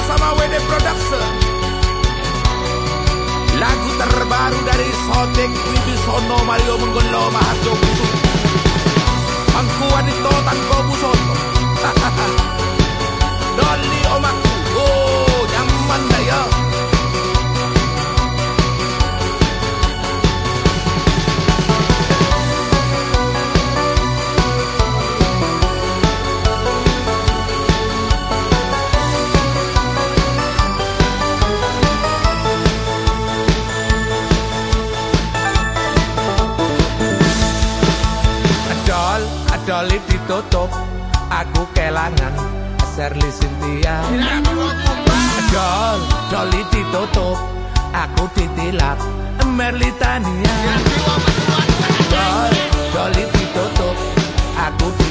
bersama WD Production. Lagu terbaru dari Sotek Wibisono Mario Menggolo Maharjo Putu Pangkuan itu tanpa dolip ditutup Aku kelangan Shirley Cynthia. Dol, dolip ditutup Aku ditilap Merli Tania. Dol, ditutup Aku ditilap.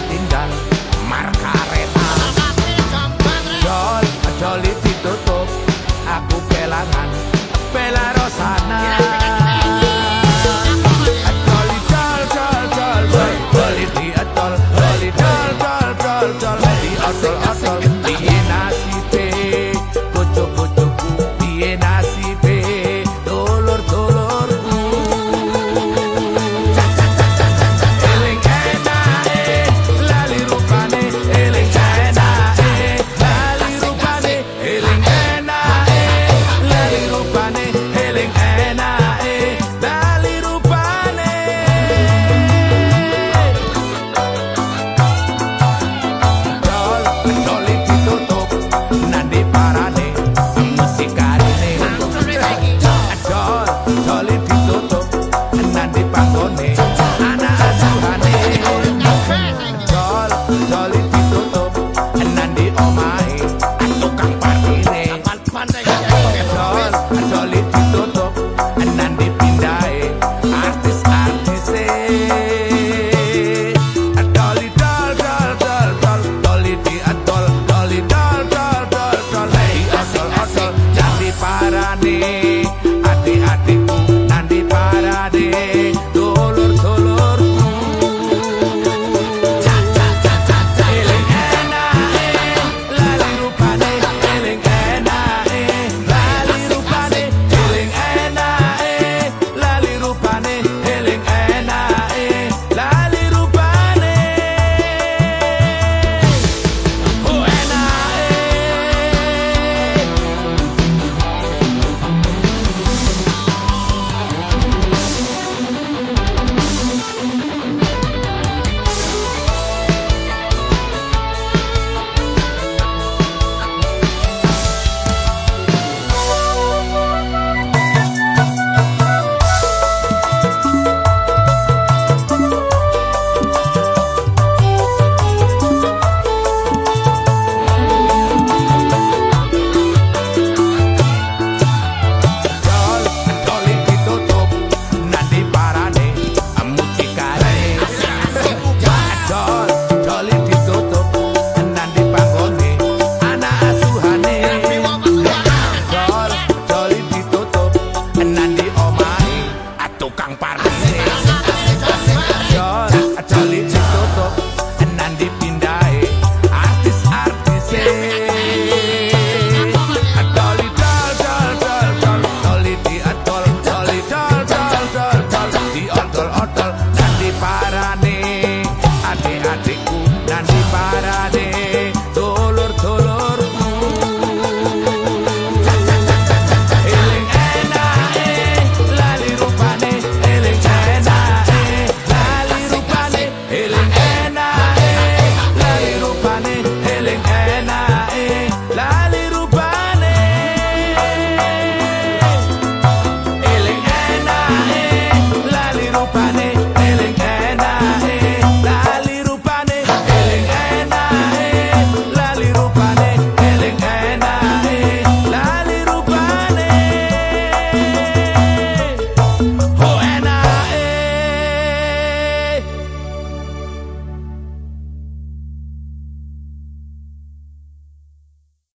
my nigga.